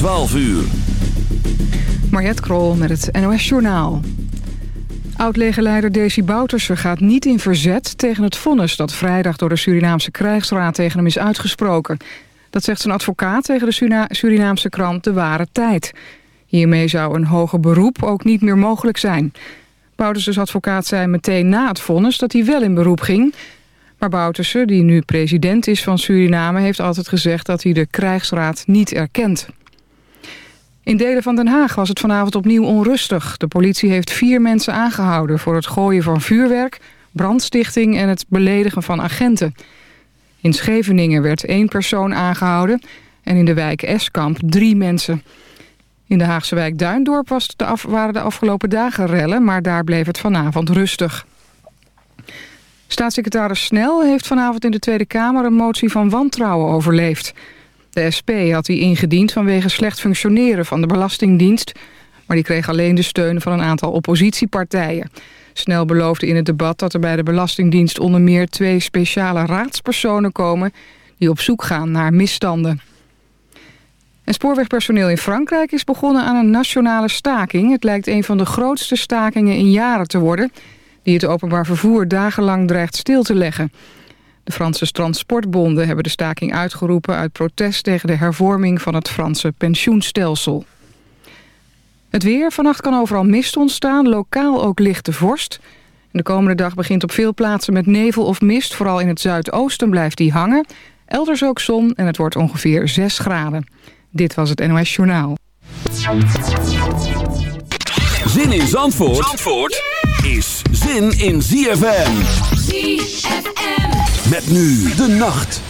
12 uur. Mariette Krol met het NOS Journaal. Oud-legerleider Desi Bouterse gaat niet in verzet tegen het vonnis... dat vrijdag door de Surinaamse krijgsraad tegen hem is uitgesproken. Dat zegt zijn advocaat tegen de Surinaamse krant De Ware Tijd. Hiermee zou een hoger beroep ook niet meer mogelijk zijn. Bouterses advocaat zei meteen na het vonnis dat hij wel in beroep ging... Maar Bouterse, die nu president is van Suriname... heeft altijd gezegd dat hij de krijgsraad niet erkent. In delen van Den Haag was het vanavond opnieuw onrustig. De politie heeft vier mensen aangehouden voor het gooien van vuurwerk... brandstichting en het beledigen van agenten. In Scheveningen werd één persoon aangehouden... en in de wijk Eskamp drie mensen. In de Haagse wijk Duindorp was de waren de afgelopen dagen rellen... maar daar bleef het vanavond rustig. Staatssecretaris Snel heeft vanavond in de Tweede Kamer... een motie van wantrouwen overleefd... De SP had die ingediend vanwege slecht functioneren van de Belastingdienst... maar die kreeg alleen de steun van een aantal oppositiepartijen. Snel beloofde in het debat dat er bij de Belastingdienst onder meer twee speciale raadspersonen komen... die op zoek gaan naar misstanden. En spoorwegpersoneel in Frankrijk is begonnen aan een nationale staking. Het lijkt een van de grootste stakingen in jaren te worden... die het openbaar vervoer dagenlang dreigt stil te leggen... De Franse transportbonden hebben de staking uitgeroepen... uit protest tegen de hervorming van het Franse pensioenstelsel. Het weer. Vannacht kan overal mist ontstaan. Lokaal ook lichte vorst. De komende dag begint op veel plaatsen met nevel of mist. Vooral in het zuidoosten blijft die hangen. Elders ook zon en het wordt ongeveer 6 graden. Dit was het NOS Journaal. Zin in Zandvoort, Zandvoort is zin in ZFM. ZFM. Met nu de nacht.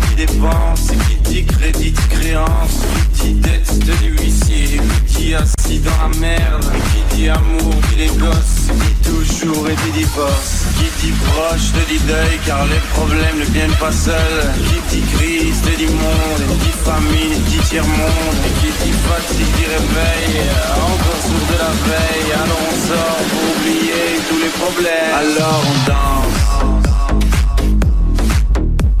qui dépense, qui dit crédit, créance, qui dit dette de l'huissier, qui dit assis dans la merde, qui dit amour, qui les gosses, qui toujours et dit divorce, qui dit proche de dit deuil car les problèmes ne viennent pas seuls, qui dit crise, de dit monde, qui dit famine, qui dit tiers-monde, qui dit fatigue, qui réveille, encore sourd de la veille, alors on sort pour oublier tous les problèmes, alors on danse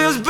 feels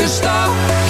away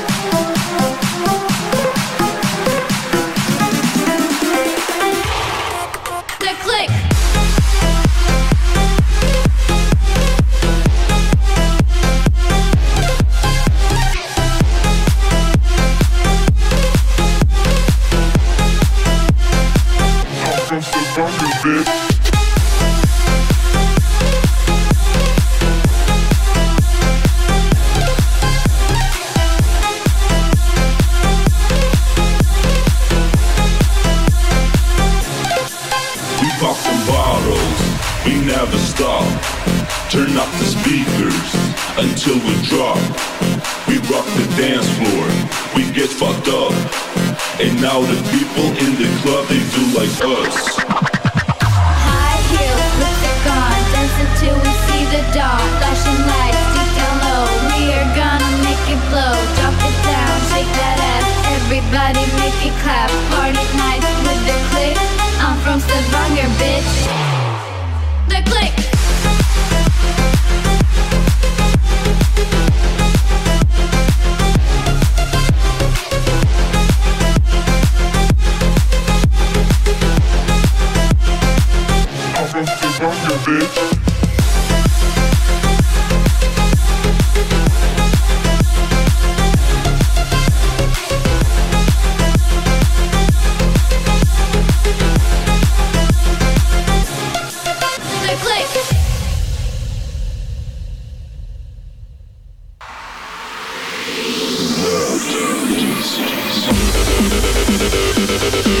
Música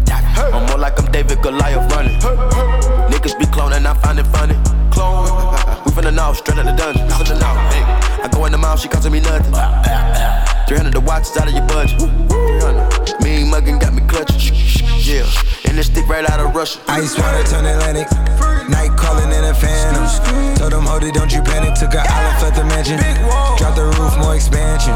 I'm more like I'm David Goliath running. Niggas be cloning, I find it funny. Clone. We finna know, straight out the dungeon. I go in the mouth, she costing me nothing. 300 the watch is out of your budget. 300. Mean muggin' got me clutching. Yeah, and this stick right out of Russia. Ice water turn Atlantic. Night calling in a phantom. Told them, hold it, don't you panic. Took an island, left the mansion. Drop the roof, more expansion.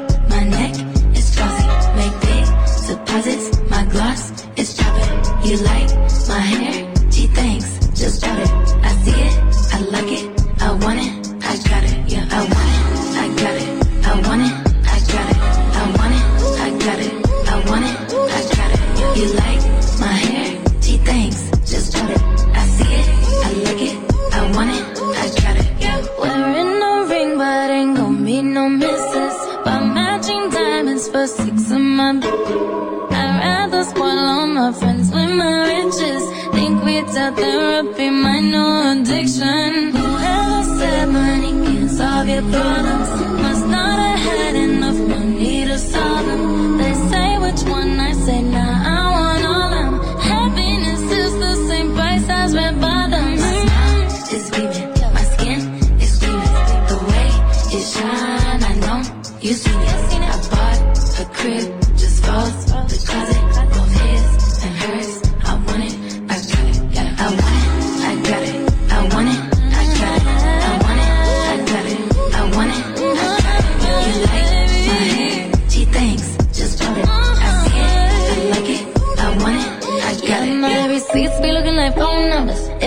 deposits. My gloss is chopping. You like my hair? She thinks, Just drop it.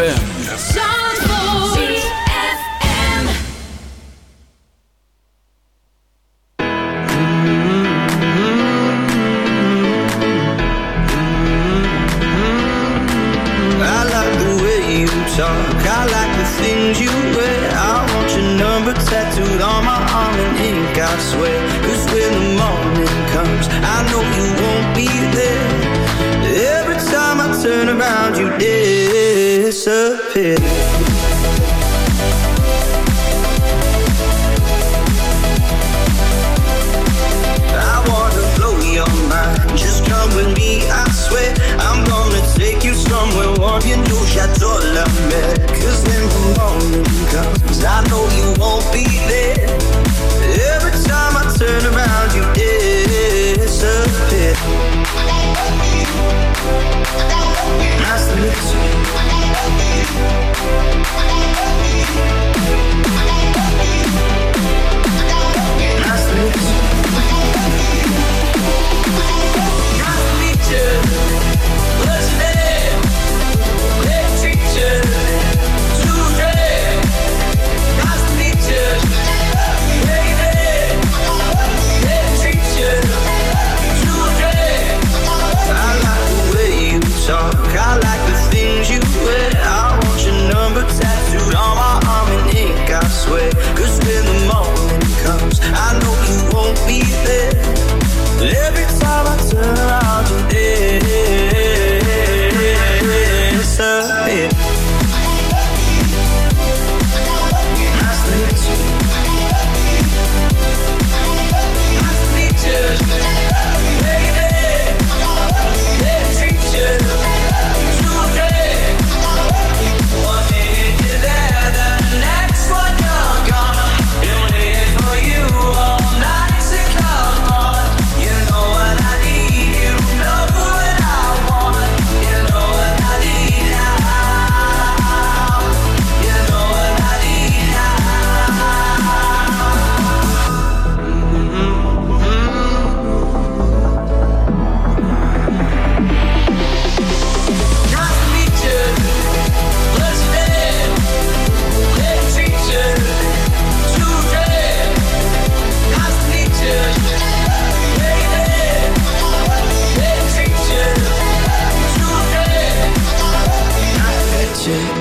ZFM music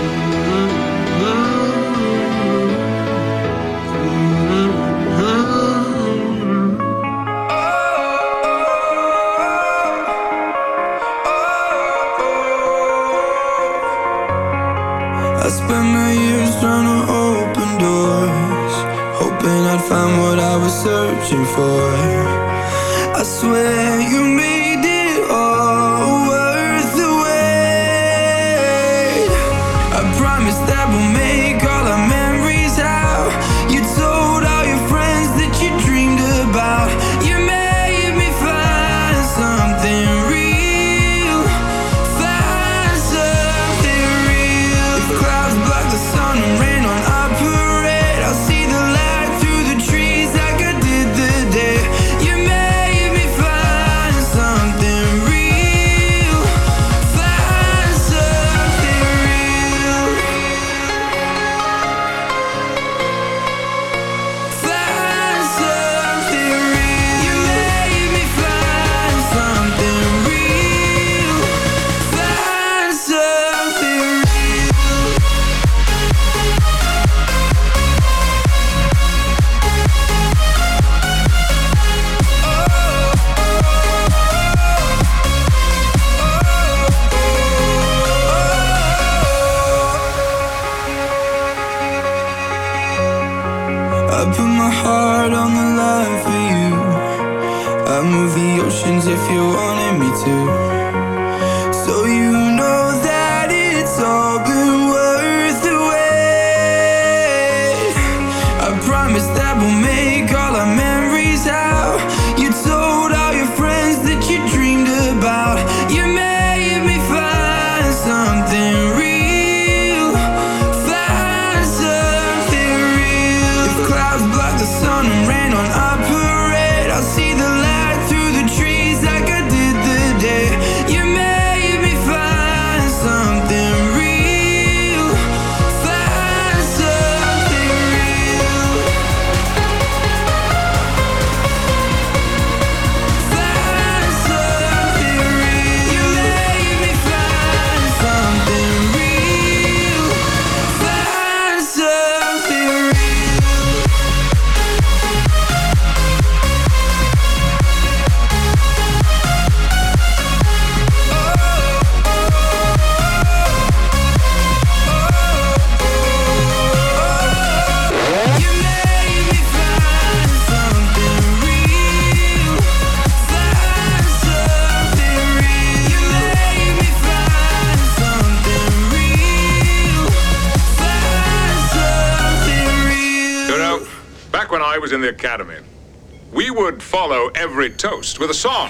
with a song.